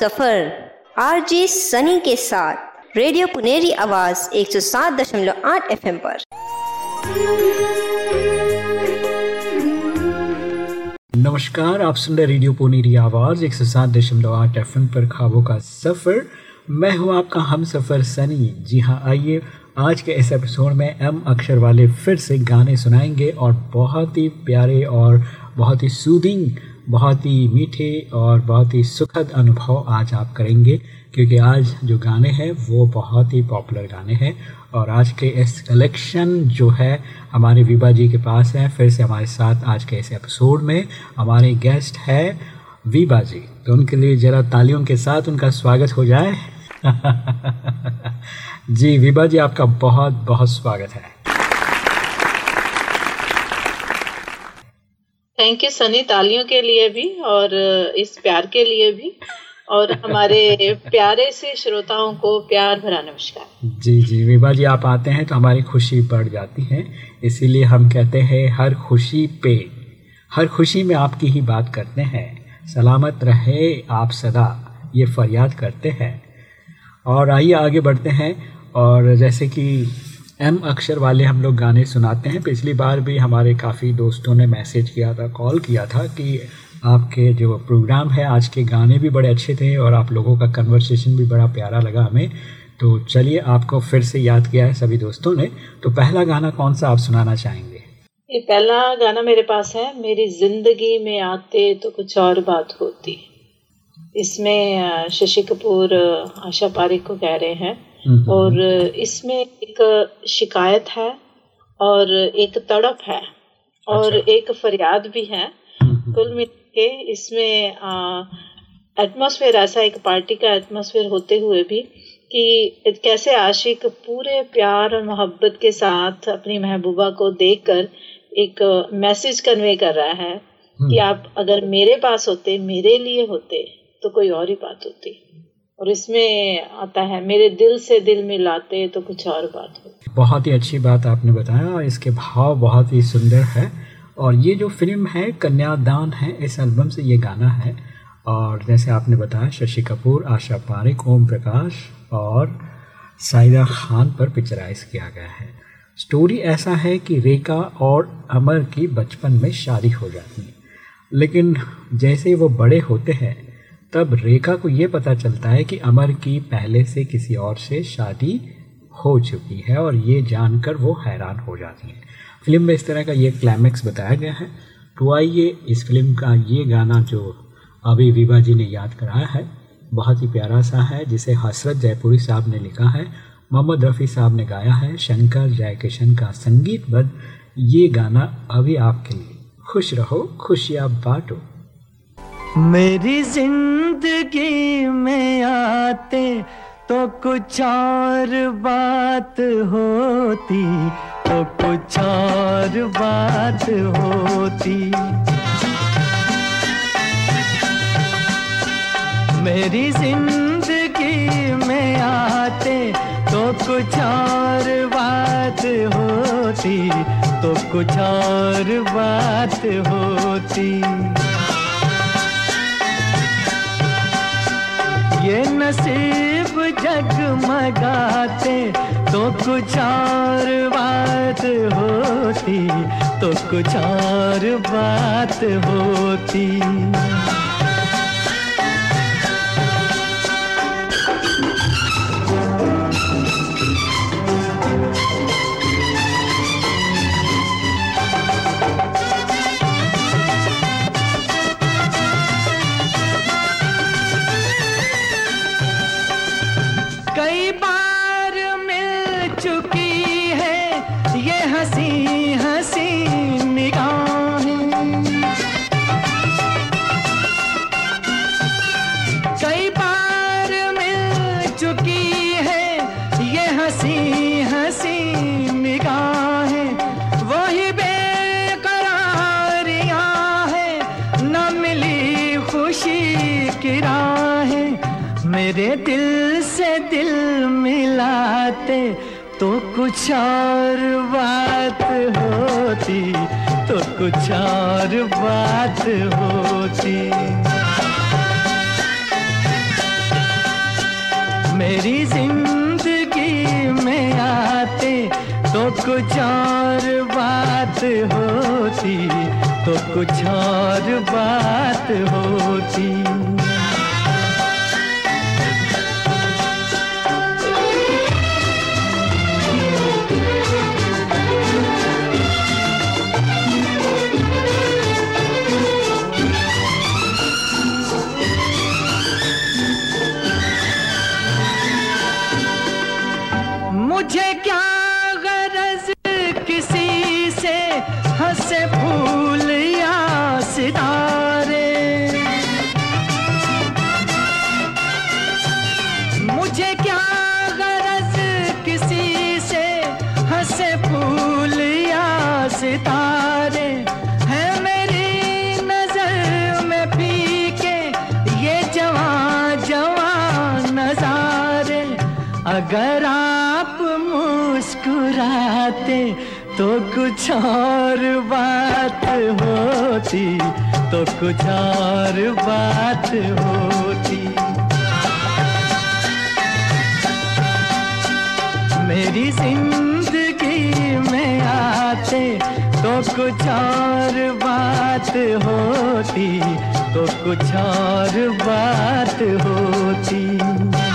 सफ़र। RJ Sunny के साथ। Radio Puneri आवाज़ 107.8 एफएम पर। नमस्कार, आप सुन रहे रेडियो पुनेरी आवाज़ एक सौ सात दशमलव आठ एफ़ पर खाबों का सफ़र। मैं हूँ आपका हम सफ़र सनी। जी हाँ आइए आज के इस एपिसोड में एम अक्षर वाले फिर से गाने सुनाएँगे और बहुत ही प्यारे और बहुत ही सूदिंग बहुत ही मीठे और बहुत ही सुखद अनुभव आज आप करेंगे, क्योंकि आज जो गाने हैं, वो बहुत ही पॉपुलर गाने हैं। और आज के इस कलेक्शन जो है, हमारे विभा जी के पास है। फिर से हमारे साथ आज के इस एपिसोड में हमारे गेस्ट है विभा जी। तो उनके लिए ज़रा तालियों के साथ उनका स्वागत हो जाए। जी, विभा जी, आपका बहुत बहुत स्वागत है। थैंक यू सनी तालियों के लिए भी और इस प्यार के लिए भी और हमारे प्यारे से श्रोताओं को प्यार भरा नमस्कार। जी जी विभा जी आप आते हैं तो हमारी खुशी बढ़ जाती है इसीलिए हम कहते हैं हर खुशी पे। हर खुशी में आपकी ही बात करते हैं। सलामत रहे आप सदा ये फरियाद करते हैं। और आइए आगे बढ़ते हैं और जैसे कि एम अक्षर वाले हम लोग गाने सुनाते हैं। पिछली बार भी हमारे काफ़ी दोस्तों ने मैसेज किया था कॉल किया था कि आपके जो प्रोग्राम है, आज के गाने भी बड़े अच्छे थे और आप लोगों का कन्वर्सेशन भी बड़ा प्यारा लगा हमें। तो चलिए, आपको फिर से याद किया है सभी दोस्तों ने। तो पहला गाना कौन सा आप सुनाना चाहेंगे? ये पहला गाना मेरे पास है, मेरी ज़िंदगी में आते तो कुछ और बात होती। इसमें शशि कपूर आशा पारिक को कह रहे हैं। और इसमें एक शिकायत है और एक तड़प है और अच्छा। एक फरियाद भी है। हम्म, कुल मिला के इसमें एटमॉस्फेयर ऐसा एक पार्टी का एटमॉस्फेयर होते हुए भी कि कैसे आशिक पूरे प्यार और मोहब्बत के साथ अपनी महबूबा को देखकर एक मैसेज कन्वे कर रहा है कि आप अगर मेरे पास होते मेरे लिए होते तो कोई और ही बात होती। और इसमें आता है, मेरे दिल से दिल मिलाते तो कुछ और बात होती बहुत ही अच्छी बात आपने बताया और इसके भाव बहुत ही सुंदर है। और ये जो फ़िल्म है कन्यादान है, इस एल्बम से ये गाना है। और जैसे आपने बताया, शशि कपूर, आशा पारिक ओम प्रकाश और साइदा खान पर पिक्चराइज किया गया है। स्टोरी ऐसा है कि रेखा और अमर की बचपन में शादी हो जाती है। लेकिन जैसे वो बड़े होते हैं तब रेखा को ये पता चलता है कि अमर की पहले से किसी और से शादी हो चुकी है और ये जानकर वो हैरान हो जाती है। फ़िल्म में इस तरह का ये क्लाइमैक्स बताया गया है। तो आइए इस फ़िल्म का ये गाना जो अभी विभा जी ने याद कराया है, बहुत ही प्यारा सा है, जिसे हसरत जयपुरी साहब ने लिखा है, मोहम्मद रफ़ी साहब ने गाया है, शंकर जयकिशन का संगीतबद्ध ये गाना अभी आपके लिए। खुश रहो, खुशियाँ बांटो। मेरी ज़िंदगी में आते तो कुछ और बात होती तो कुछ और बात होती। मेरी ज़िंदगी में आते तो कुछ और बात होती तो कुछ और बात होती। ये नसीब जगमगाते तो कुछ और बात होती तो कुछ और बात होती। मेरे दिल से दिल मिलाते तो कुछ और बात होती तो कुछ और बात होती। मेरी ज़िंदगी में आते तो कुछ और बात होती तो कुछ और बात होती। कुछ और बात होती तो कुछ और बात होती। मेरी ज़िंदगी में आते तो कुछ और बात होती तो कुछ और बात होती।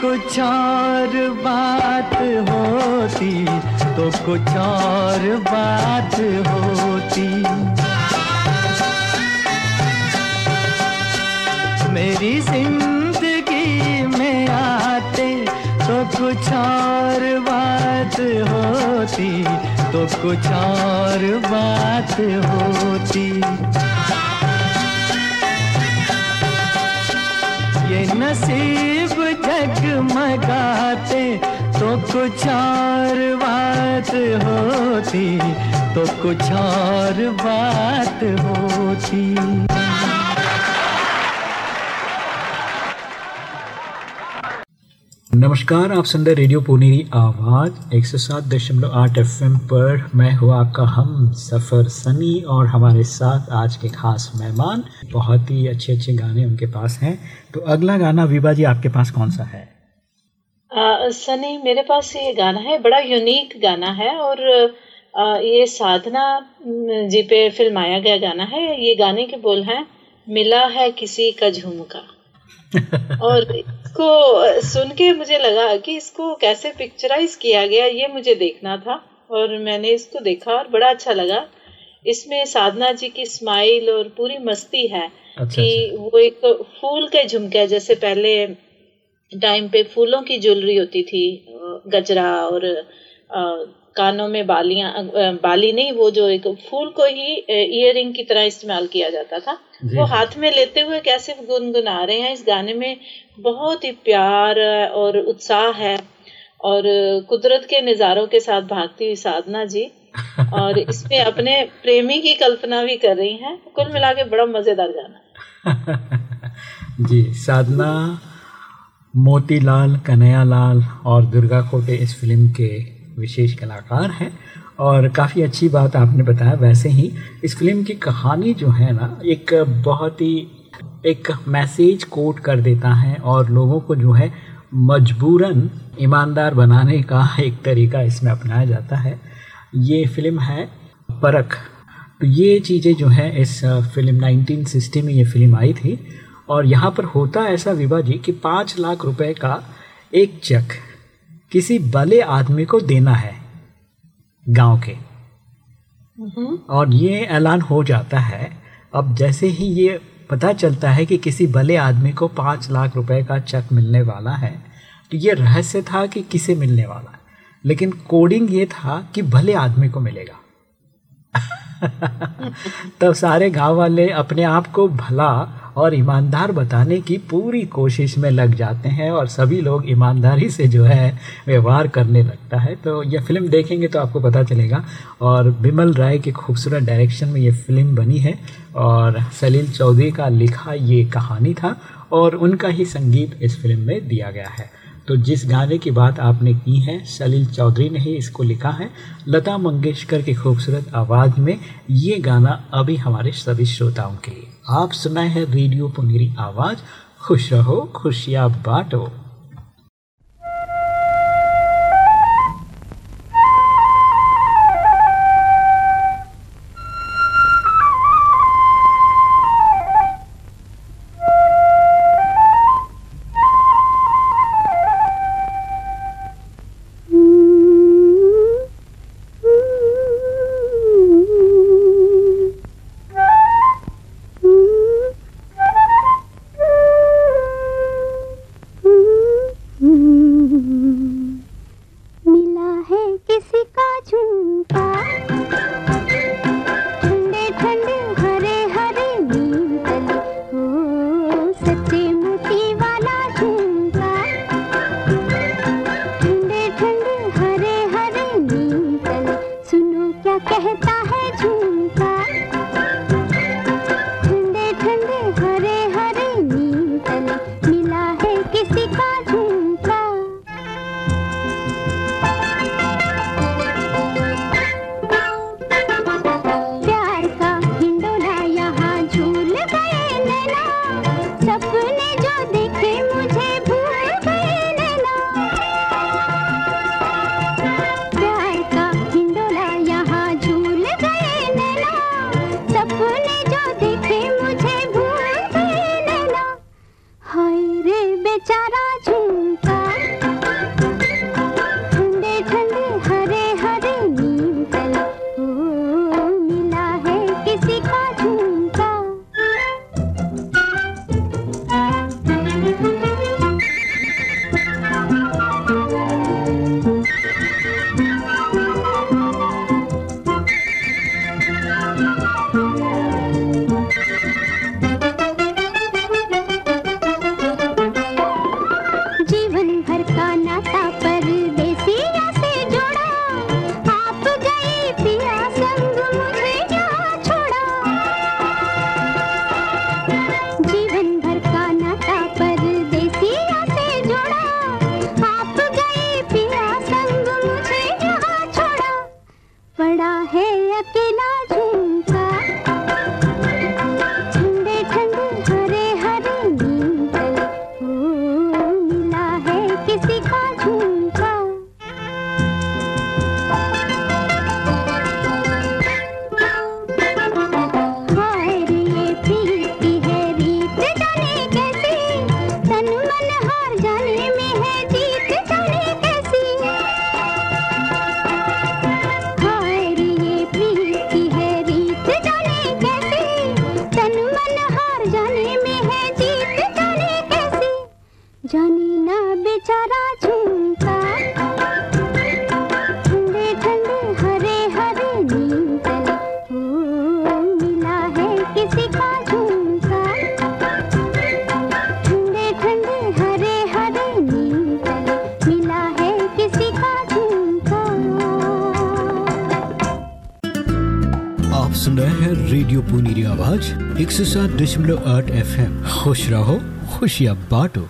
कुछ और बात होती तो कुछ और बात होती। मेरी ज़िंदगी में आते तो कुछ और बात होती तो कुछ और बात होती। ये नसीब जगमगाते तो कुछ और बात होती तो कुछ और बात होती। नमस्कार, आप सुन रहे रेडियो पुनेरी आवाज़, एक सौ सात दशमलव आठ एफ़ पर मैं हूँ आपका हम सफ़र सनी और हमारे साथ आज के खास मेहमान, बहुत ही अच्छे अच्छे गाने उनके पास हैं। तो अगला गाना विभा जी, आपके पास कौन सा है? आ, सनी मेरे पास ये गाना है बड़ा यूनिक गाना है और आ, ये साधना जी पे फिल्माया गया गाना है। ये गाने के बोल हैं मिला है किसी का झुमका और इसको सुन के मुझे लगा कि इसको कैसे पिक्चराइज किया गया ये मुझे देखना था और मैंने इसको देखा और बड़ा अच्छा लगा। इसमें साधना जी की स्माइल और पूरी मस्ती है अच्छा, कि अच्छा। वो एक फूल के झुमके जैसे पहले टाइम पे फूलों की ज्वेलरी होती थी गजरा और अ, कानों में बालियाँ बाली नहीं वो जो एक फूल को ही इयरिंग की तरह इस्तेमाल किया जाता था। वो। हाथ में लेते हुए कैसे गुनगुना रहे हैं इस गाने में बहुत ही प्यार और उत्साह है और कुदरत के नज़ारों के साथ भागती हुई साधना जी और इसमें अपने प्रेमी की कल्पना भी कर रही हैं। कुल मिला के बड़ा मज़ेदार गाना। जी साधना मोतीलाल, कन्हैयालाल और दुर्गा कोटे इस फ़िल्म के विशेष कलाकार हैं। और काफ़ी अच्छी बात आपने बताया, वैसे ही इस फ़िल्म की कहानी जो है ना, एक बहुत ही, एक मैसेज कोट कर देता है और लोगों को जो है मजबूरन, ईमानदार बनाने का एक तरीका इसमें अपनाया जाता है। ये फ़िल्म है परख। तो ये चीज़ें जो है इस फ़िल्म 1960 में ये फ़िल्म आई थी और यहाँ पर होता ऐसा विवाह जी कि पाँच लाख रुपए का एक चेक किसी भले आदमी को देना है गाँव के। और ये ऐलान हो जाता है। अब जैसे ही ये पता चलता है कि किसी भले आदमी को पाँच लाख रुपए का चेक मिलने वाला है तो ये रहस्य था कि किसे मिलने वाला है। लेकिन कोडिंग ये था कि भले आदमी को मिलेगा। तब सारे गाँव वाले अपने आप को भला और ईमानदार बताने की पूरी कोशिश में लग जाते हैं और सभी लोग ईमानदारी से जो है व्यवहार करने लगता है। तो यह फ़िल्म देखेंगे तो आपको पता चलेगा। और बिमल राय के खूबसूरत डायरेक्शन में ये फ़िल्म बनी है और सलील चौधरी का लिखा ये कहानी था और उनका ही संगीत इस फ़िल्म में दिया गया है। तो जिस गाने की बात आपने की है, सलील चौधरी ने ही इसको लिखा है, लता मंगेशकर की खूबसूरत आवाज़ में ये गाना अभी हमारे सभी श्रोताओं के लिए। आप सुनाए हैं रेडियो पुनेरी आवाज़, खुश रहो, खुशियाँ बांटो। सात दशमलव आठ एफ़ एम खुश रहो, खुशियाँ बांटो।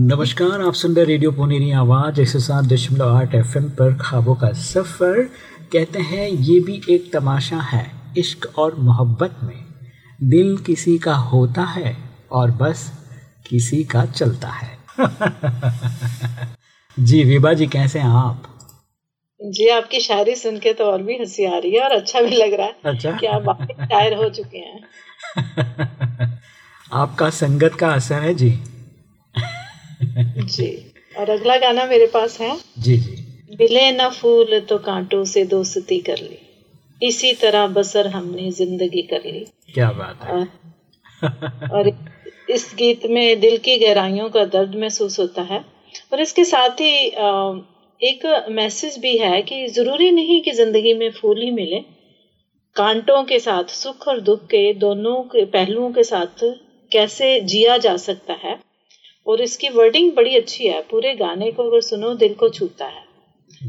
नमस्कार, आप सुन रहे रेडियो पुनेरी आवाज़। एक सौ सात दशमलव आठ एफ़ पर ख्वाबों का सफ़र। कहते हैं, ये भी एक तमाशा है, इश्क और मोहब्बत में। दिल किसी का होता है और बस किसी का चलता है। जी, विभा जी, कैसे हैं आप? जी आपकी शायरी सुन के तो और भी हँसी आ रही है और अच्छा भी लग रहा है अच्छा। कि आप वाकई शायर हो चुके हैं। आपका संगत का असर है जी। जी और अगला गाना मेरे पास है। जी जी। मिले न फूल तो कांटों से दोस्ती कर ली। इसी तरह बसर हमने ज़िंदगी कर ली। क्या बात है। और और इस गीत में दिल की गहराइयों का दर्द महसूस होता है। और इसके साथ ही एक मैसेज भी है कि ज़रूरी नहीं कि ज़िंदगी में फूल ही मिले। कांटों के साथ सुख और दुख के दोनों के पहलुओं के साथ कैसे जिया जा सकता है? और इसकी वर्डिंग बड़ी अच्छी है। पूरे गाने को अगर सुनो दिल को छूता है।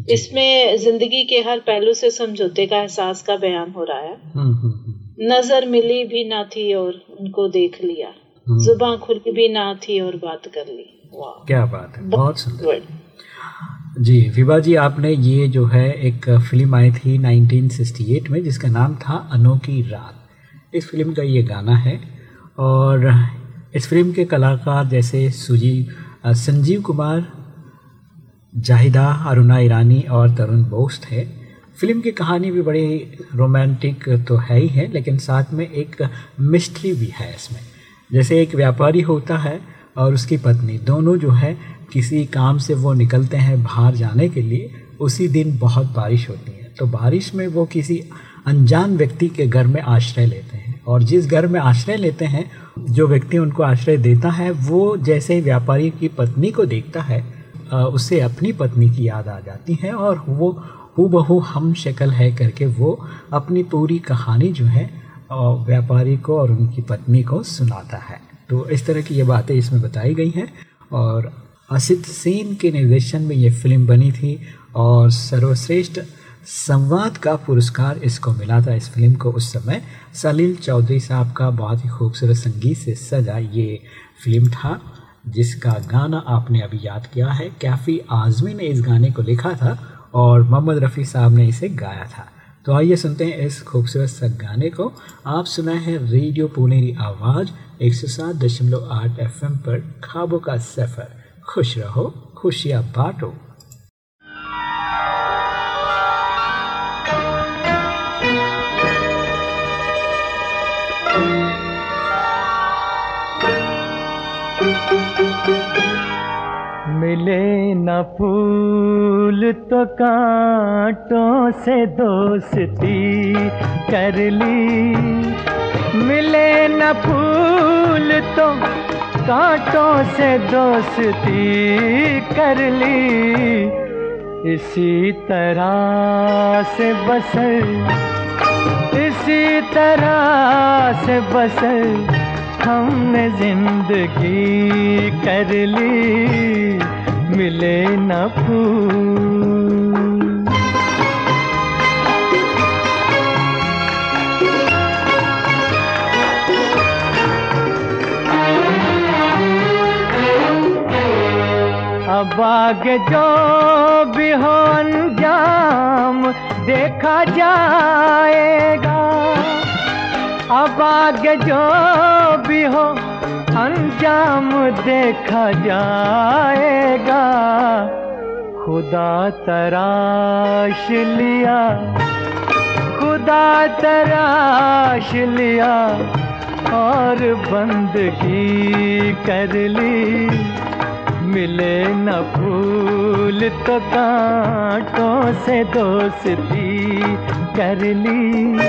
इसमें ज़िंदगी के हर पहलू से समझौते का एहसास का बयान हो रहा है। हम्म, हम्म, हम्म, नज़र मिली भी ना थी और उनको देख लिया। जुबा खुली भी ना थी और बात कर ली। वाह। क्या बात है। बहुत सुंदर। जी, विभा जी, आपने ये जो है एक फ़िल्म आई थी 1968 में, जिसका नाम था अनोखी रात। इस फ़िल्म का ये गाना है और इस फ़िल्म के कलाकार जैसे सुजी संजीव कुमार, जाहिदा, अरुणा ईरानी और तरुण बोस थे। फ़िल्म की कहानी भी बड़ी रोमांटिक तो है ही है, लेकिन साथ में एक मिस्ट्री भी है इसमें। जैसे एक व्यापारी होता है और उसकी पत्नी। दोनों जो है, किसी काम से वो निकलते हैं बाहर जाने के लिए, उसी दिन बहुत बारिश होती है। तो बारिश में वो किसी अनजान व्यक्ति के घर में आश्रय लेते हैं। और जिस घर में आश्रय लेते हैं, जो व्यक्ति उनको आश्रय देता है, वो जैसे ही व्यापारी की पत्नी को देखता है उसे अपनी पत्नी की याद आ जाती है और वो हूबहू हम शक्ल है करके वो अपनी पूरी कहानी जो है व्यापारी को और उनकी पत्नी को सुनाता है। तो इस तरह की ये बातें इसमें बताई गई हैं। और असित सेन के निर्देशन में ये फ़िल्म बनी थी और सर्वश्रेष्ठ संवाद का पुरस्कार इसको मिला था इस फ़िल्म को उस समय। सलील चौधरी साहब का बहुत ही खूबसूरत संगीत से सजा ये फ़िल्म था, जिसका गाना आपने अभी याद किया है। कैफ़ी आज़मी ने इस गाने को लिखा था और मोहम्मद रफ़ी साहब ने इसे गाया था। तो आइए सुनते हैं इस खूबसूरत सा गाने को। आप सुना है रेडियो पुनेरी आवाज़, एक सौ सात दशमलव आठ एफ़ पर ख्वाबों का सफ़र। खुश रहो, खुशियाँ बांटो। मिले न फूल तो कांटों से दोस्ती कर ली। मिले न फूल तो कांटों से दोस्ती कर ली। इसी तरह से बसर, इसी तरह से बसर हमने ज़िंदगी कर ली। मिले न फूल। अब जो भी हो अंजाम देखा जाएगा। अब आगे जो भी हो अंजाम देखा जाएगा। खुदा तराश लिया। खुदा तराश लिया और बंदगी कर ली। मिले न फूल तो कांटों से दोस्ती कर ली।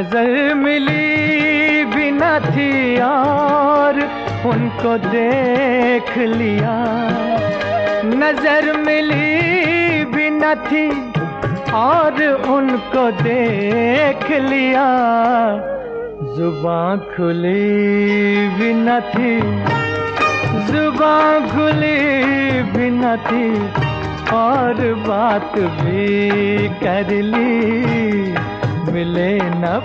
नज़र मिली भी न थी और, उनको देख लिया। नज़र मिली भी न थी और, उनको देख लिया। जुबा खुली भी न थी जुबा खुली भी न थी, और बात भी कर ली। मिले न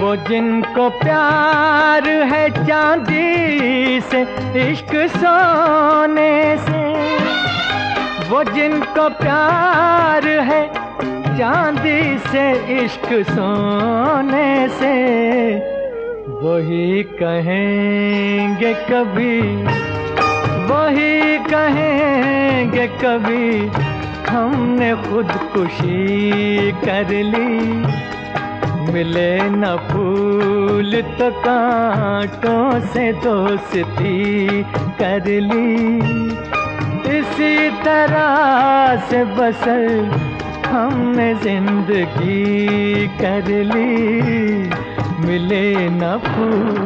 वो जिनको प्यार है चांदी से, इश्क सोने से। वो जिनको प्यार है चांदी से, इश्क सोने से। वही कहेंगे कभी, वही कहेंगे कभी, हमने खुदकुशी कर ली। मिले न फूल तो कांटों से दोस्ती कर ली। इसी तरह से बसर हमने ज़िंदगी कर ली। मिले न फूल।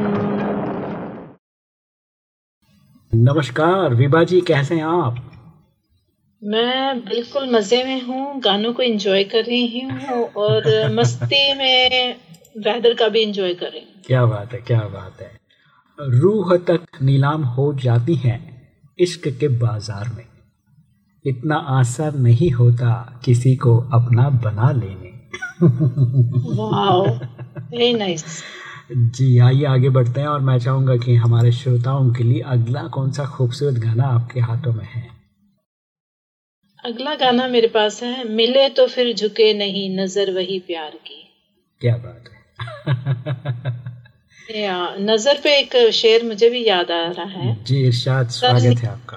नमस्कार विभा जी कैसे हैं आप? मैं बिल्कुल मज़े में हूँ गानों को एंजॉय कर रही हूँ और मस्ती में वेदर का भी एंजॉय कर रही हूँ। क्या बात है क्या बात है। रूह तक नीलाम हो जाती है इश्क के बाज़ार में। इतना आसान नहीं होता किसी को अपना बना लेने। वाओ। वेरी नाइस जी आइए आगे बढ़ते हैं और मैं चाहूँगा कि हमारे श्रोताओं के लिए अगला कौन सा खूबसूरत गाना आपके हाथों में है? अगला गाना मेरे पास है मिले तो फिर झुके नहीं नज़र वही प्यार की। क्या बात है। या नज़र पे एक शेर मुझे भी याद आ रहा है। जी इरशाद स्वागत है आपका।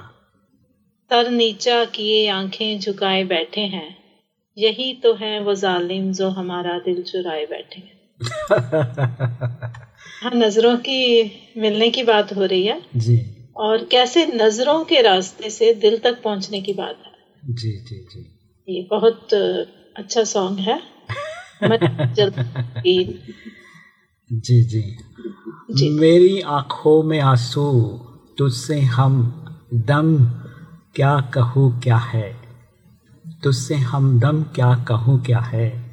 सर नीचा किए आँखें झुकाए बैठे हैं यही तो है वो जालिम जो हमारा दिल चुराए बैठे हैं। हाँ नज़रों की मिलने की बात हो रही है। जी। और कैसे नज़रों के रास्ते से दिल तक पहुँचने की बात है। जी जी जी। ये बहुत अच्छा सॉन्ग है। मैं जी जी। जी। मेरी आँखों में आँसू तुझसे हम दम क्या कहूँ क्या है? तुझसे हम दम क्या कहूँ क्या है?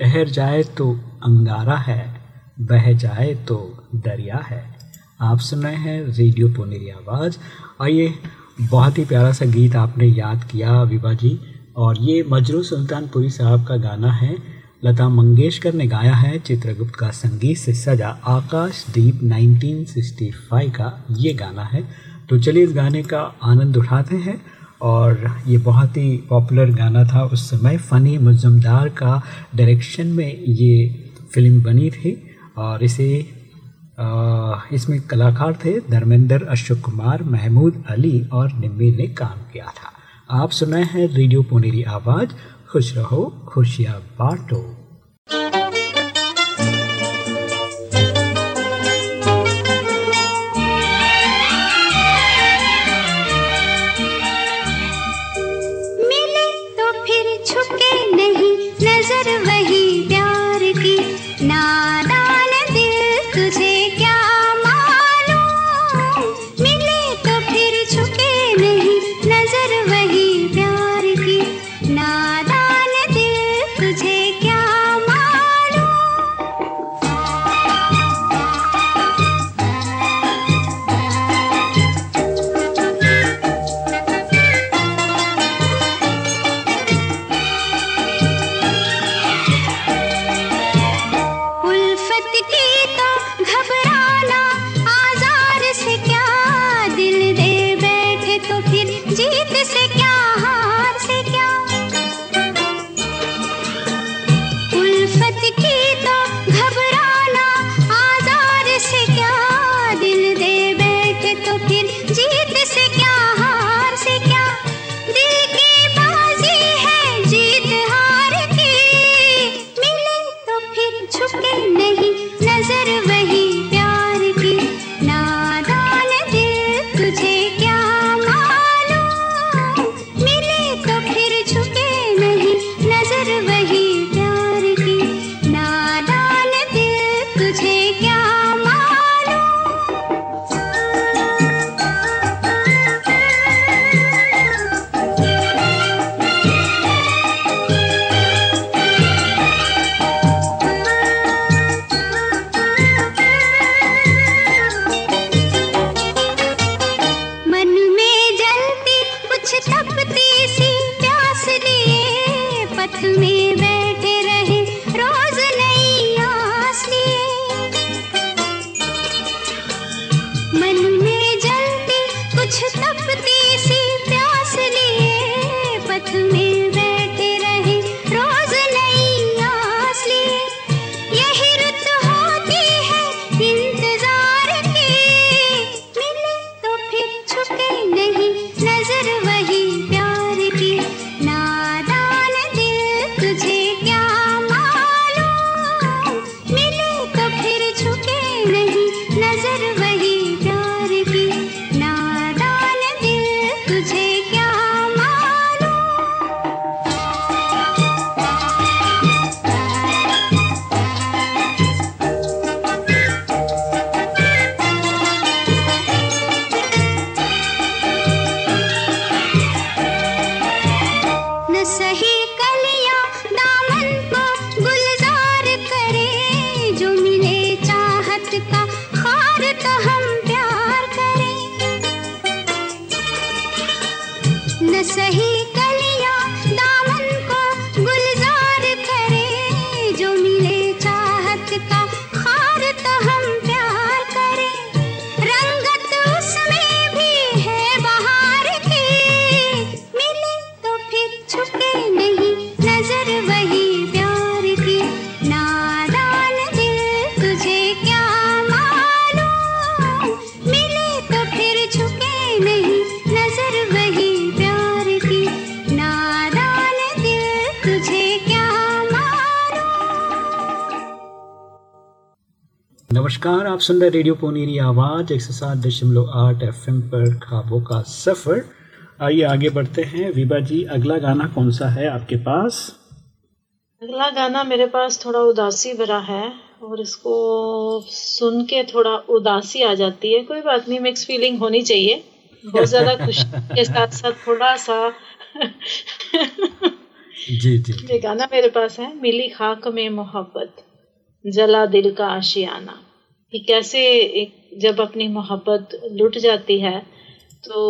ठहर जाए तो अंगारा है, बह जाए तो दरिया है। आप सुन रहे हैं रेडियो पुनेरी आवाज़। आइए, बहुत ही प्यारा सा गीत आपने याद किया, विभा जी। और ये मजरू सुल्तानपुरी साहब का गाना है। लता मंगेशकर ने गाया है चित्रगुप्त का संगीत से सजा आकाश दीप 1965 का ये गाना है। तो चलिए इस गाने का आनंद उठाते हैं। और ये बहुत ही पॉपुलर गाना था उस समय। फ़नी मुजमदार का डायरेक्शन में ये फ़िल्म बनी थी और इसे इसमें कलाकार थे धर्मेंद्र अशोक कुमार, महमूद अली और निम्बी ने काम किया था। आप सुनाए हैं रेडियो पुनेरी आवाज़। खुश रहो, खुशियाँ बांटो। नमस्कार आप सुन रहे रेडियो पुनेरी आवाज़ एक सौ सात दशमलव आठ एफ़ पर खाबों का सफ़र। आइए आगे बढ़ते हैं। विभा जी अगला गाना कौन सा है आपके पास? अगला गाना मेरे पास थोड़ा उदासी भरा है और इसको सुन के थोड़ा उदासी आ जाती है। कोई बात नहीं मिक्स फीलिंग होनी चाहिए। बहुत ज़्यादा खुशी के साथ साथ थोड़ा सा। जी जी। ये गाना मेरे पास है मिली खाक में मोहब्बत जला दिल का आशियाना। कि कैसे एक जब अपनी मोहब्बत लुट जाती है तो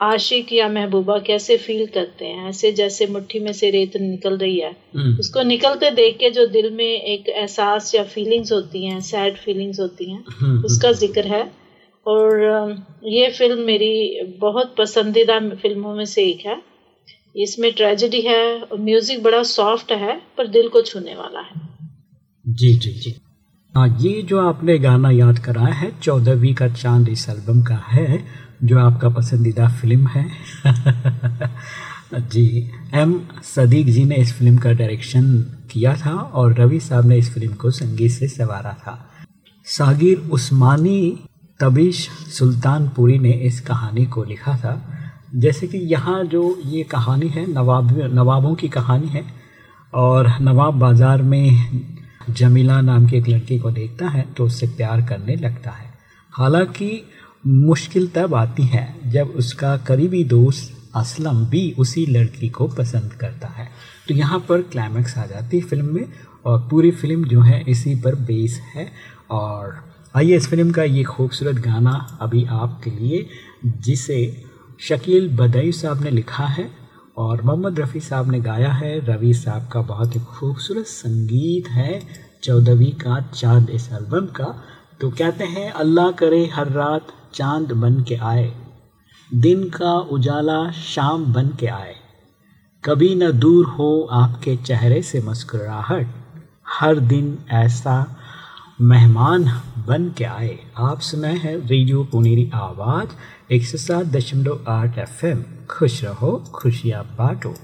आशिक या महबूबा कैसे फील करते हैं? ऐसे जैसे मुट्ठी में से रेत निकल रही है। हम्म, उसको निकलते देख के जो दिल में एक एहसास या फीलिंग्स होती हैं सैड फीलिंग्स होती हैं हम्म, उसका ज़िक्र है। और ये फ़िल्म मेरी बहुत पसंदीदा फ़िल्मों में से एक है। इसमें ट्रेजेडी है और म्यूज़िक बड़ा सॉफ्ट है पर दिल को छूने वाला है। जी जी जी। हाँ ये जो आपने गाना याद कराया है, चौदहवीं का चाँद इस एल्बम का है, जो आपका पसंदीदा फ़िल्म है। जी, एम सदीक जी ने इस फ़िल्म का डायरेक्शन किया था और रवि साहब ने इस फ़िल्म को संगीत से संवारा था। सागिर उस्मानी तबिश सुल्तानपुरी ने इस कहानी को लिखा था। जैसे कि यहाँ जो ये कहानी है, नवाब नवाबों की कहानी है, और नवाब बाज़ार में जमीला नाम की एक लड़की को देखता है तो उससे प्यार करने लगता है। हालाँकि मुश्किल तब आती है जब उसका करीबी दोस्त असलम भी उसी लड़की को पसंद करता है। तो यहाँ पर क्लाइमैक्स आ जाती है फ़िल्म में और पूरी फ़िल्म जो है इसी पर बेस है। और आइए इस फ़िल्म का ये खूबसूरत गाना अभी आपके लिए, जिसे शकील बदई साहब ने लिखा है। और मोहम्मद रफ़ी साहब ने गाया है। रवि साहब का बहुत ही खूबसूरत संगीत है चौदहवीं का चाँद इस एल्बम का। तो कहते हैं, अल्लाह करे हर रात चाँद बन के आए, दिन का उजाला शाम बन के आए। कभी न दूर हो आपके चेहरे से मुस्कुराहट, हर दिन ऐसा मेहमान बन के आए। आप सुनाए हैं रेडियो पुनेरी आवाज़, एक सौ सात दशमलव आठ एफ़ खुश रहो, खुशियाँ बांटो।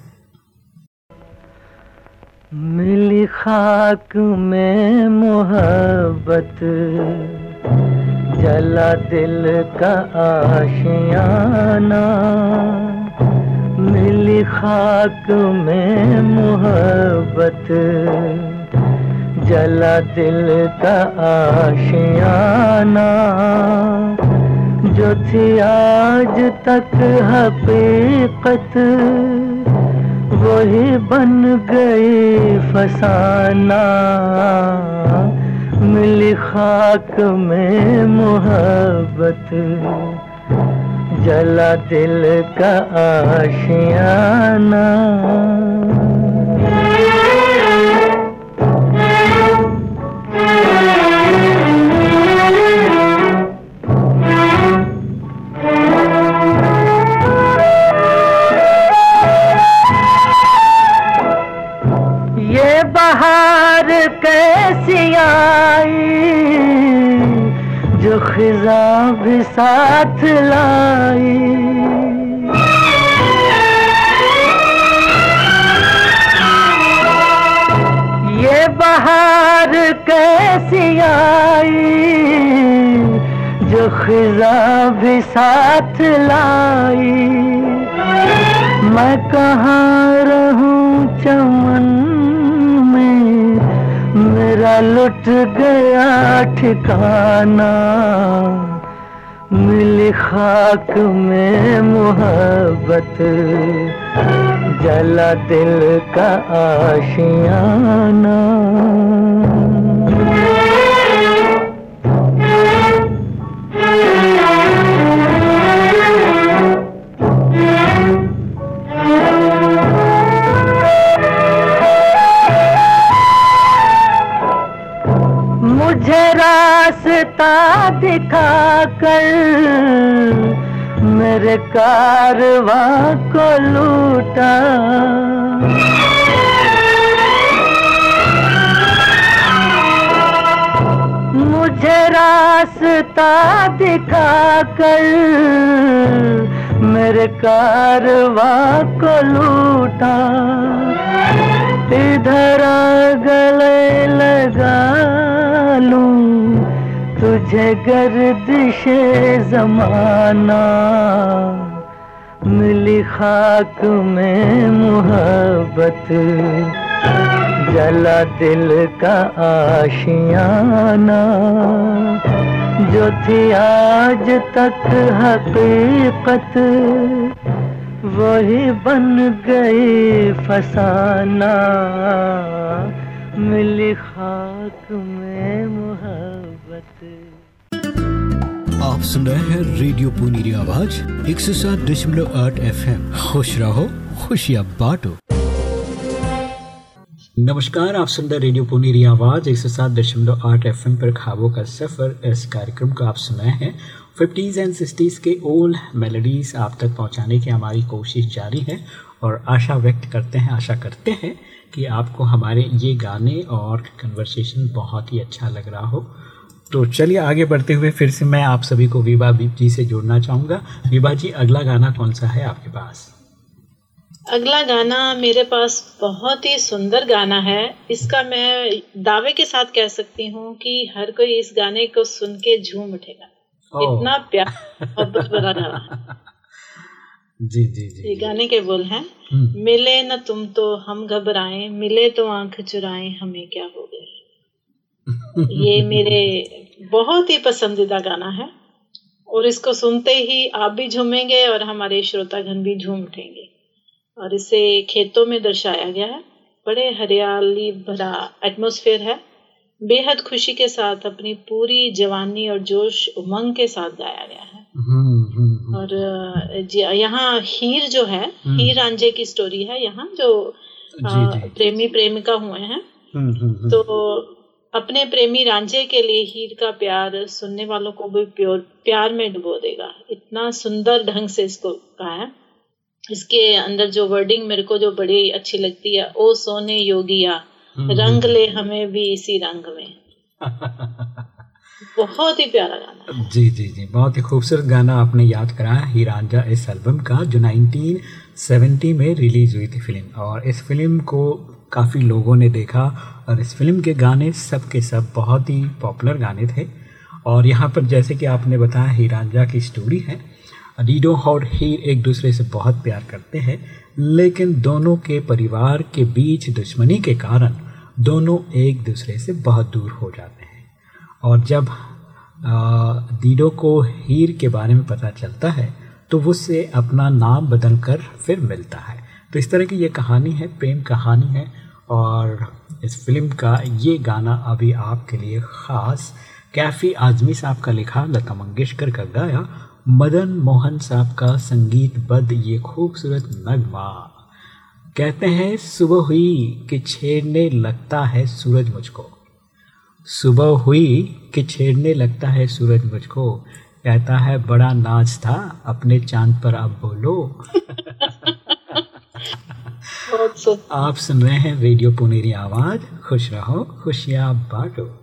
मिली खाक में मोहब्बत, जला दिल का आशियाना। मिली खाक में मोहब्बत, जला दिल का आशियाना। जो थी आज तक हकीकत, वही बन गई फसाना। मिली खाक में मोहब्बत, जला दिल का आशियाना। बहार कैसी आई, जो खिजा भी साथ लाई। ये बहार कैसी आई, जो खिजा भी साथ लाई। मैं कहाँ रहूँ चमन मेरा लुट गया ठिकाना मिली खाक में मोहब्बत जला दिल का आशियाना। मुझे रास्ता दिखा कर मेरे कारवा को लूटा। मुझे रास्ता दिखा कर मेरे कारवा को लूटा। इधर गले लगा लूँ मुझे गर्दिश जमाना। मिली खाक में मोहब्बत, जला दिल का आशियाना। जो थी आज तक हकीकत वही बन गई फसाना। मिली खाक में मोहब्बत। आप सुन रहे हैं रेडियो पुनीरी आवाज़, एक सौ सात दशमलव आठ एफ़ एम खुश रहो, खुशियाँ बांटो। नमस्कार, आप सुन रहे रेडियो पुनीरी आवाज़, एक सौ सात दशमलव आठ एफ़ एम पर खाबों का सफ़र। इस कार्यक्रम को आप सुनाए हैं फिफ्टीज़ एंड सिक्सटीज़ के ओल्ड मेलोडीज़ आप तक पहुँचाने की हमारी कोशिश जारी है और आशा व्यक्त करते हैं, आशा करते हैं कि आपको हमारे ये गाने और कन्वर्सेशन बहुत ही अच्छा लग रहा हो। तो चलिए आगे बढ़ते हुए फिर से मैं आप सभी को विभा जी से जोड़ना चाहूँगा। विभा जी, अगला गाना कौन सा है आपके पास? अगला गाना मेरे पास बहुत ही सुंदर गाना है। इसका मैं दावे के साथ कह सकती हूँ कि हर कोई इस गाने को सुन के झूम उठेगा। इतना प्यार मोहब्बत भरा गाना जी जी जी ये गाने के बोल हैं हम्म, मिले न तुम तो हम घबराए मिले तो आँख चुराए हमें क्या हो गया? ये मेरे बहुत ही पसंदीदा गाना है और इसको सुनते ही आप भी झूमेंगे और हमारे श्रोतागण भी झूम उठेंगे। और इसे खेतों में दर्शाया गया है बड़े हरियाली भरा एटमॉस्फेयर है। बेहद खुशी के साथ अपनी पूरी जवानी और जोश उमंग के साथ गाया गया है। हम्म, हम्म, हम्म, और यहाँ हीर जो है। हीर रांझे की स्टोरी है यहाँ जो। प्रेमी प्रेमिका हुए हैं। हम्म, हम्म, हम्म, तो अपने प्रेमी रांझे के लिए हीर का प्यार सुनने वालों को भी प्योर प्यार में डुबो देगा। इतना सुंदर ढंग से इसको कहा है। इसके अंदर जो वर्डिंग मेरे को जो बड़ी अच्छी लगती है ओ सोने योगिया रंग ले हमें भी इसी रंग में। बहुत ही प्यारा गाना है। जी जी जी बहुत ही खूबसूरत गाना आपने याद कराया हीरांझा इस एल्बम का जो 1970 में रिलीज़ हुई थी फ़िल्म। और इस फ़िल्म को काफ़ी लोगों ने देखा और इस फ़िल्म के गाने सब के सब बहुत ही पॉपुलर गाने थे। और यहाँ पर जैसे कि आपने बताया हीरांझा की स्टोरी है। रीडो और हीर एक दूसरे से बहुत प्यार करते हैं लेकिन दोनों के परिवार के बीच दुश्मनी के कारण दोनों एक दूसरे से बहुत दूर हो जाते हैं। और जब दीडो को हीर के बारे में पता चलता है तो उससे अपना नाम बदल कर फिर मिलता है। तो इस तरह की ये कहानी है, प्रेम कहानी है, और इस फ़िल्म का ये गाना अभी आपके लिए ख़ास। कैफ़ी आज़मी साहब का लिखा, लता मंगेशकर का गाया, मदन मोहन साहब का संगीतबद्ध ये खूबसूरत नगमा। कहते हैं सुबह हुई कि छेड़ने लगता है सूरज मुझको। सुबह हुई कि छेड़ने लगता है सूरज मुझको। कहता है बड़ा नाच था अपने चाँद पर आप बोलो। आप सुन रहे हैं रेडियो पुनेरी आवाज़। खुश रहो खुशियाँ बांटो।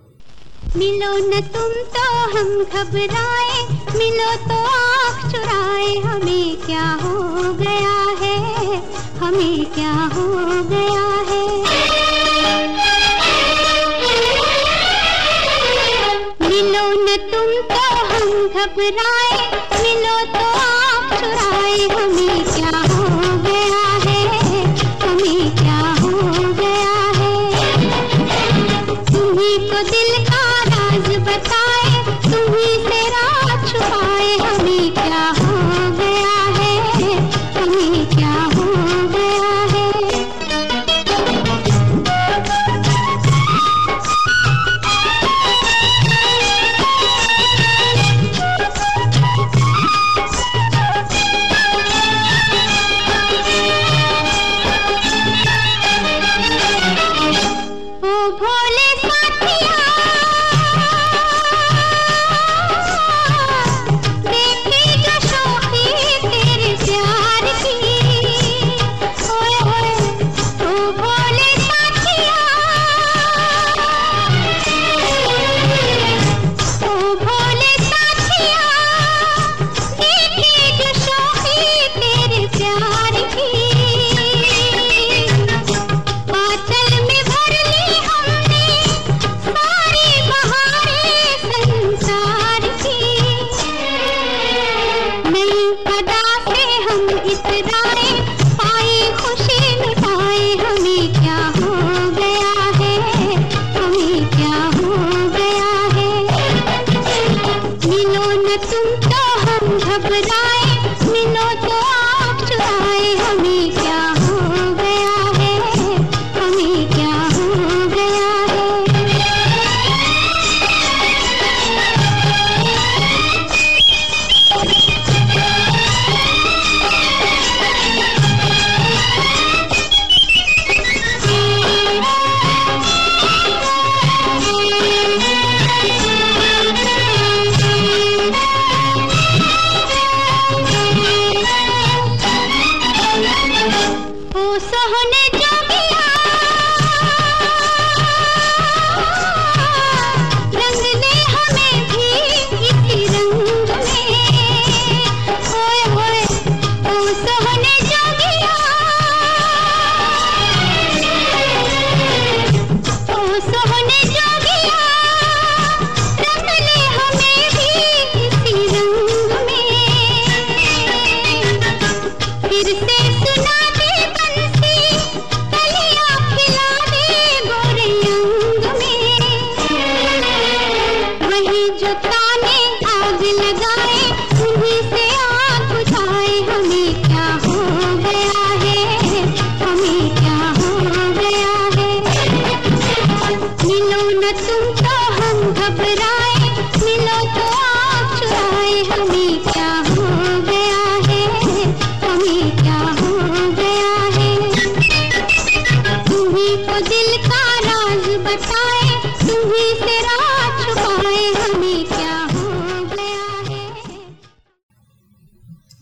मिलो न तुम तो हम घबराए, मिलो तो आँख चुराए, हमें क्या हो गया है, हमें क्या हो गया है? मिलो न तुम तो हम घबराए, मिलो तो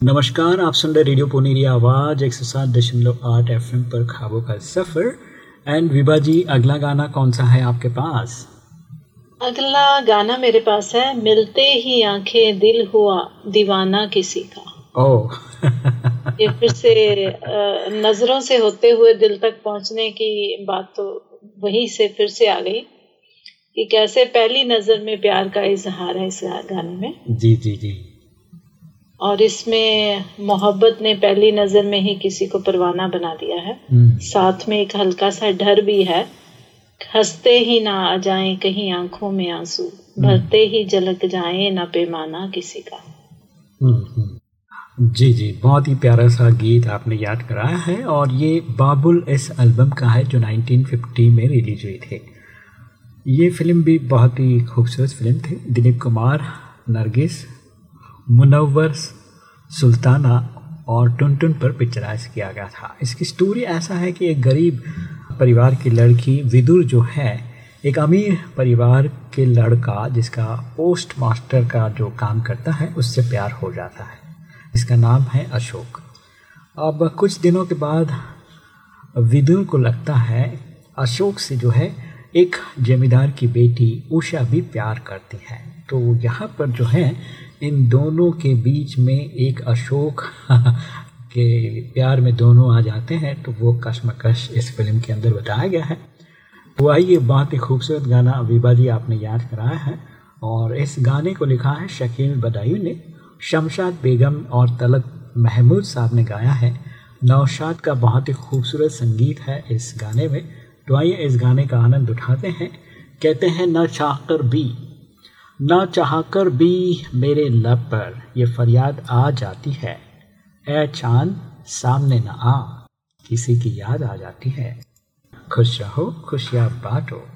नमस्कार आप सुन रहे रेडियो पुनेरी आवाज़ एक सौ सात दशमलव आठ एफ़ पर खाबों का सफ़र। एंड विभा जी अगला गाना कौन सा है आपके पास? अगला गाना मेरे पास है मिलते ही आँखें दिल हुआ दीवाना किसी का। ओह। ये फिर से नज़रों से होते हुए दिल तक पहुँचने की बात तो वहीं से फिर से आ गई कि कैसे पहली नज़र में प्यार का इजहार है इस गाने में। जी जी जी। और इसमें मोहब्बत ने पहली नज़र में ही किसी को परवाना बना दिया है। हम्म, साथ में एक हल्का सा डर भी है। हँसते ही ना आ जाए कहीं आँखों में आँसू। भरते ही झलक जाए ना पैमाना किसी का। हम्म, हम्म। जी जी। बहुत ही प्यारा सा गीत आपने याद कराया है और ये बाबुल इस एल्बम का है जो 1950 में रिलीज़ हुई थी। ये फ़िल्म भी बहुत ही खूबसूरत फ़िल्म थी। दिलीप कुमार नरगिस मुनव्वर सुल्ताना और टुनटुन पर पिक्चराइज किया गया था। इसकी स्टोरी ऐसा है कि एक गरीब परिवार की लड़की विदुर जो है, एक अमीर परिवार के लड़का जिसका पोस्ट मास्टर का जो काम करता है, उससे प्यार हो जाता है। इसका नाम है अशोक। अब कुछ दिनों के बाद विदुर को लगता है, अशोक से जो है, एक जमींदार की बेटी उषा भी प्यार करती है। तो यहाँ पर जो है इन दोनों के बीच में एक अशोक के प्यार में दोनों आ जाते हैं तो वो कश्मकश इस फ़िल्म के अंदर बताया गया है। तो आइए बहुत ही खूबसूरत गाना विभा जी आपने याद कराया है, और इस गाने को लिखा है शकील बदायूं ने। शमशाद बेगम और तलत महमूद साहब ने गाया है। नौशाद का बहुत ही खूबसूरत संगीत है इस गाने में। तो आइए, इस गाने का आनंद उठाते हैं। कहते हैं, न चाहकर भी। न चाहकर भी मेरे लब पर ये फरियाद आ जाती है। ए चाँद, सामने ना आ, किसी की याद आ जाती है। खुश रहो, खुशियाँ बांटो।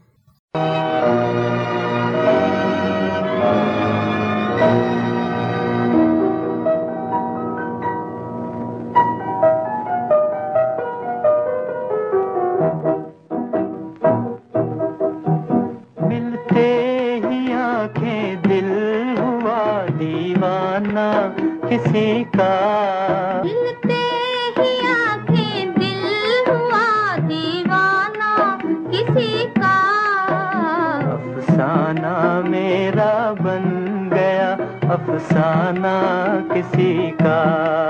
अफसाना किसी का।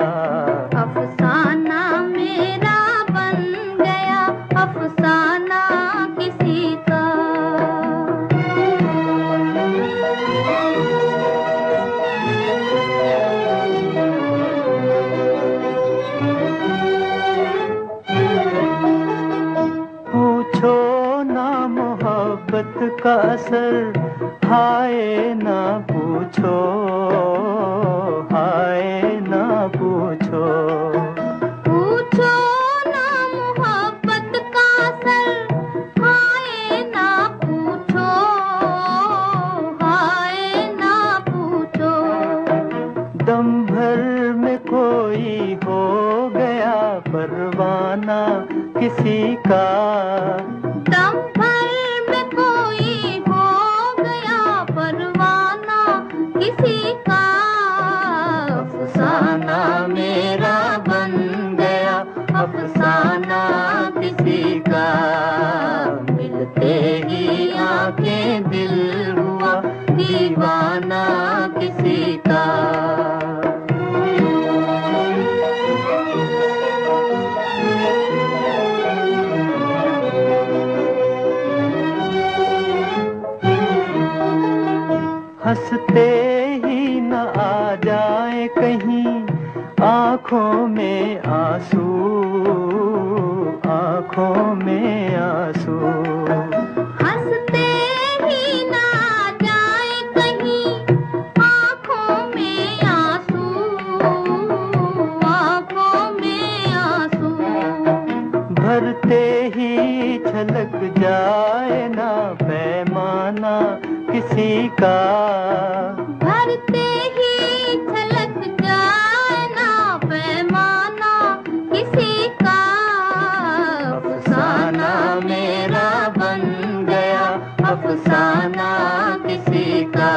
किसी का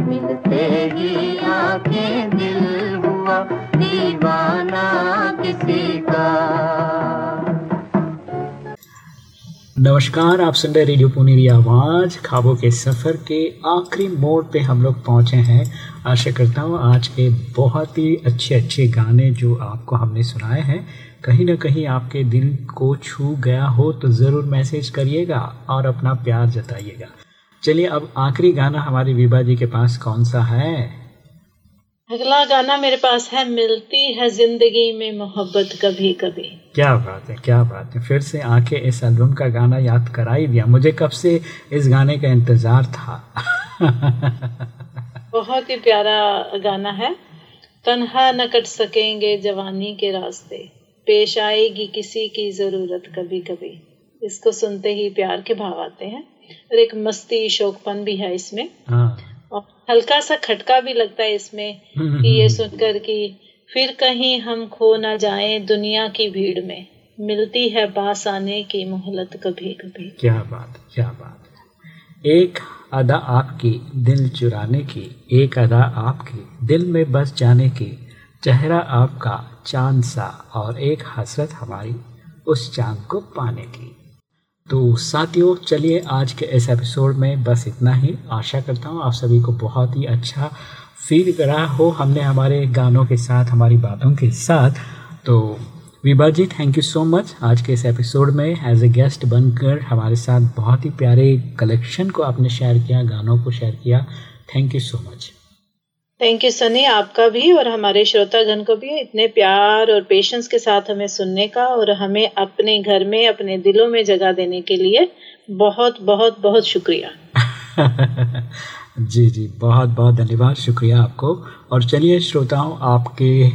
मिलते ही आँखें दिल हुआ, दीवाना किसी का। नमस्कार, आप सुन रहे रेडियो पुनेरी आवाज़, खाबों के सफ़र के आखिरी मोड़ पे हम लोग पहुँचे हैं। आशा करता हूँ आज के बहुत ही अच्छे अच्छे गाने जो आपको हमने सुनाए हैं, कहीं ना कहीं आपके दिल को छू गया हो तो ज़रूर मैसेज करिएगा और अपना प्यार जताइएगा। चलिए अब आखिरी गाना हमारी विभा जी के पास कौन सा है? अगला गाना मेरे पास है मिलती है ज़िंदगी में मोहब्बत कभी कभी क्या बात है क्या बात है। फिर से आके इस एल्बम का गाना याद करा ही दिया। मुझे कब से इस गाने का इंतज़ार था? बहुत ही प्यारा गाना है। तनहा न कट सकेंगे जवानी के रास्ते। पेश आएगी किसी की ज़रूरत कभी कभी इसको सुनते ही प्यार के भाव आते हैं। और एक मस्ती शोकपन भी है इसमें। हाँ। और हल्का सा खटका भी लगता है इसमें कि ये सुनकर कि फिर कहीं हम खो ना जाएँ दुनिया की भीड़ में। मिलती है पास आने की मोहलत कभी कभी क्या बात क्या बात। एक अदा आपकी दिल चुराने की एक अदा आपकी दिल में बस जाने की। चेहरा आपका चाँद सा और एक हसरत हमारी उस चाँद को पाने की। तो साथियों, चलिए आज के इस एपिसोड में बस इतना ही। आशा करता हूँ आप सभी को बहुत ही अच्छा फील करा हो हमने हमारे गानों के साथ, हमारी बातों के साथ। तो Vibha ji thank you so much आज के इस एपिसोड में। एज ए गेस्ट बनकर हमारे साथ बहुत ही प्यारे कलेक्शन को आपने शेयर किया, गानों को शेयर किया। Thank you so much thank you Sunny आपका भी और हमारे श्रोतागण को भी इतने प्यार और पेशेंस के साथ हमें सुनने का और हमें अपने घर में, अपने दिलों में जगह देने के लिए बहुत बहुत बहुत शुक्रिया। जी जी, बहुत बहुत धन्यवाद, शुक्रिया आपको। और चलिए श्रोताओं, आपके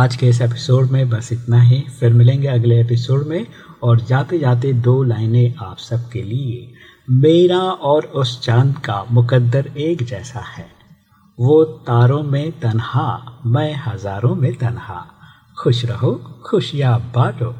आज के इस एपिसोड में बस इतना ही। फिर मिलेंगे अगले एपिसोड में और जाते जाते दो लाइनें आप सबके लिए। मेरा और उस चाँद का मुकद्दर एक जैसा है। वो तारों में तन्हा, मैं हज़ारों में तन्हा। खुश रहो खुशियाँ बांटो।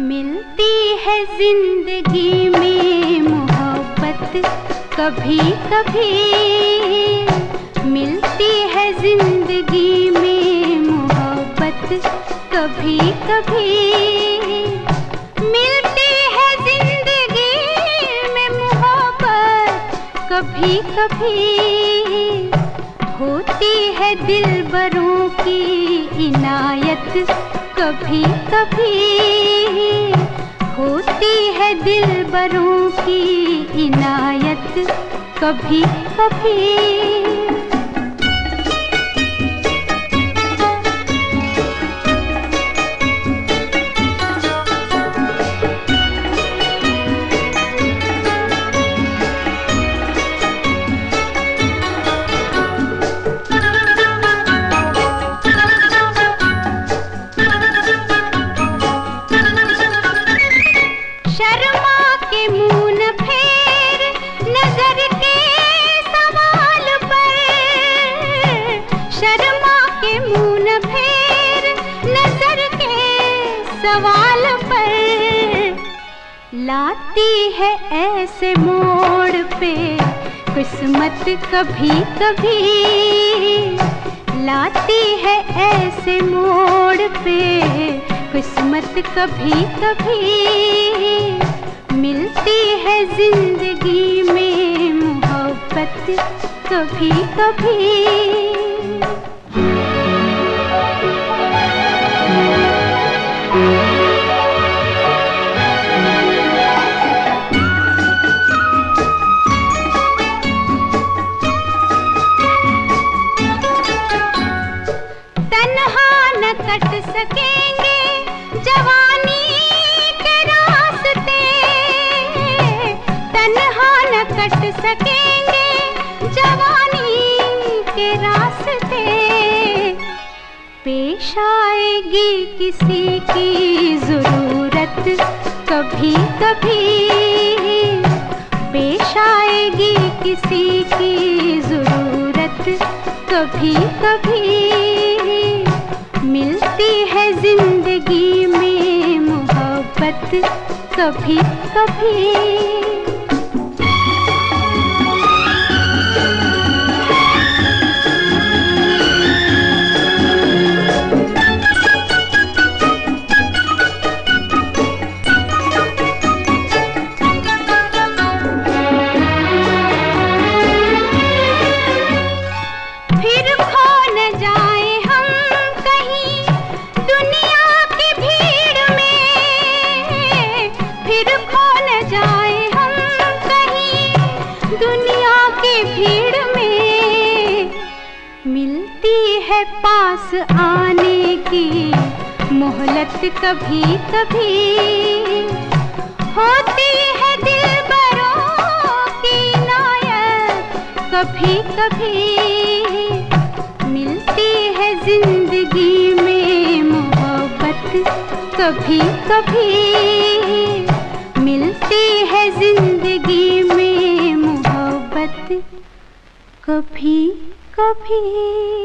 मिलती है ज़िंदगी में मोहब्बत कभी कभी ज़िंदगी में मोहब्बत कभी कभी मिलती है ज़िंदगी में मोहब्बत कभी कभी होती है दिल बरों की इनायत कभी कभी होती है दिल बरों की इनायत कभी कभी लाती है ऐसे मोड़ पे, किस्मत कभी कभी लाती है ऐसे मोड़ पे, किस्मत कभी कभी मिलती है ज़िंदगी में मोहब्बत कभी कभी। सकेंगे जवानी के रास्ते। पेश आएगी किसी की ज़रूरत कभी कभी। पेश आएगी किसी की ज़रूरत कभी कभी। मिलती है ज़िंदगी में मोहब्बत कभी कभी। मोहलत कभी कभी होती है दिल की कभी कभी। मिलती है ज़िंदगी में मोहब्बत कभी कभी। मिलती है ज़िंदगी में मोहब्बत कभी कभी।